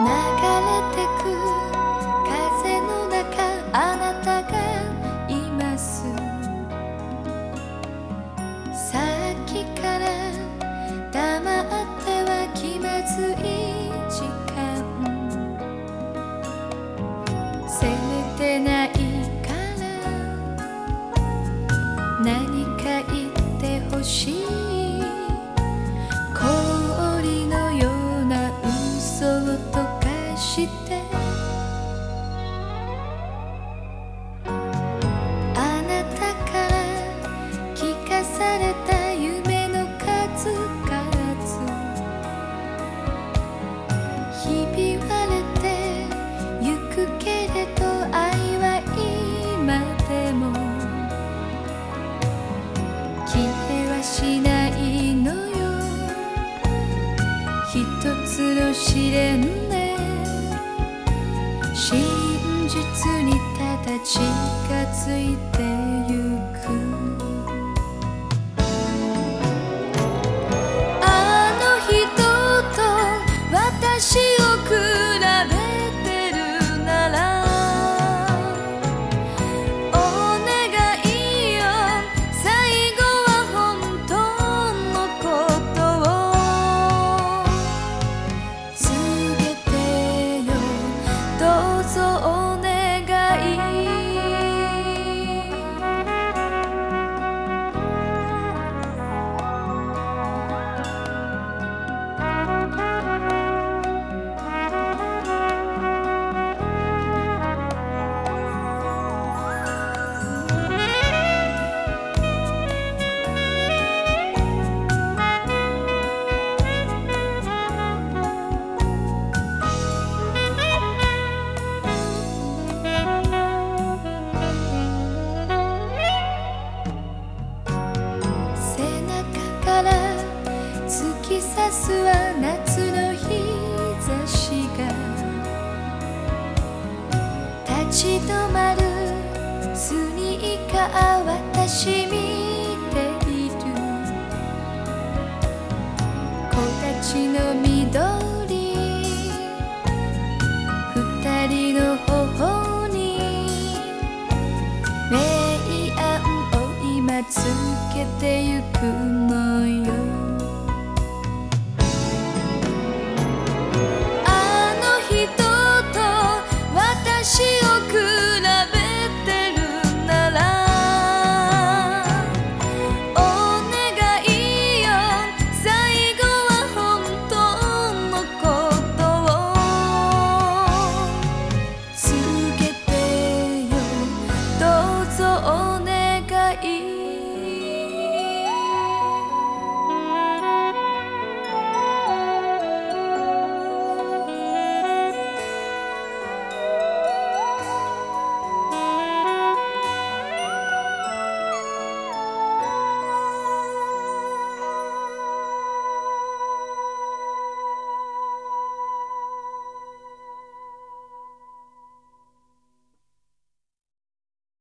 流れてく風の中あなた真実にただ近づいてゆく立ち止まるスニーカー私見ている。木立ちの緑。二人の頬に。明暗を今つけてゆくのよ。一